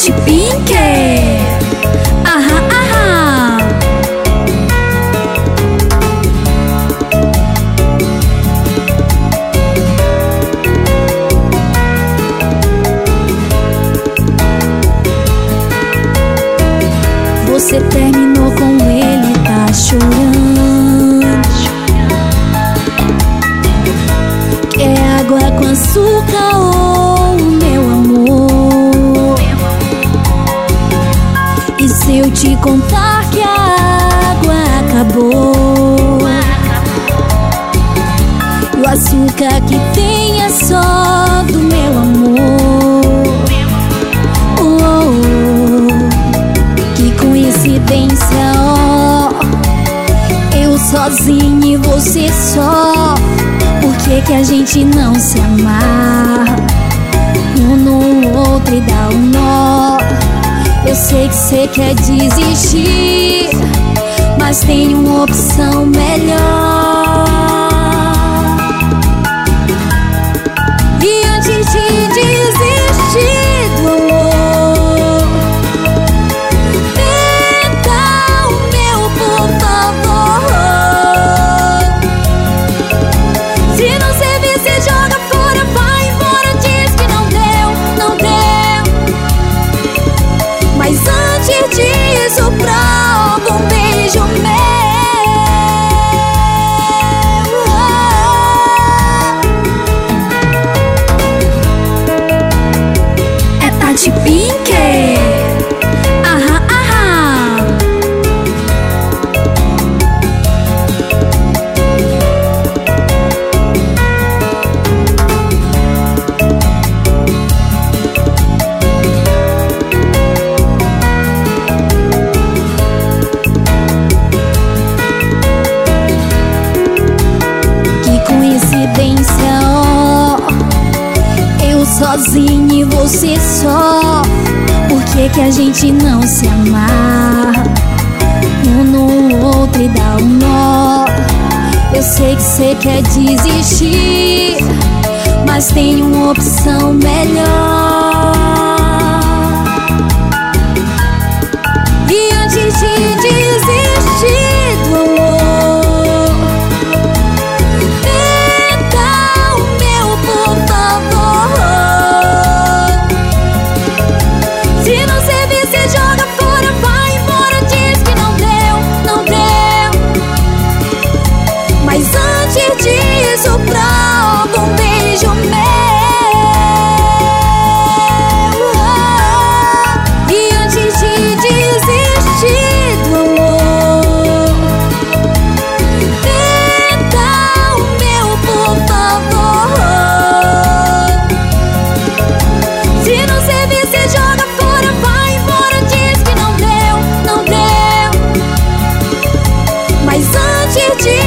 Elefante Pink. Ahá, ahá. Você terminou com ele, tá chorando. Quer água com açúcar? Contar que a água acabou. E o açúcar que tem é só do meu amor. Oh, oh, oh. Que coincidência, ó. Eu sozinho e você só. Por que, que a gente não se amar? Um no outro e dá um nó. Eu sei que você quer desistir, mas tem uma opção melhor. Ó. Eu sozinho e você só. Por que, que a gente não se amar? Um no outro e dá um nó. Eu sei que você quer desistir, mas tem uma opção melhor. 지키지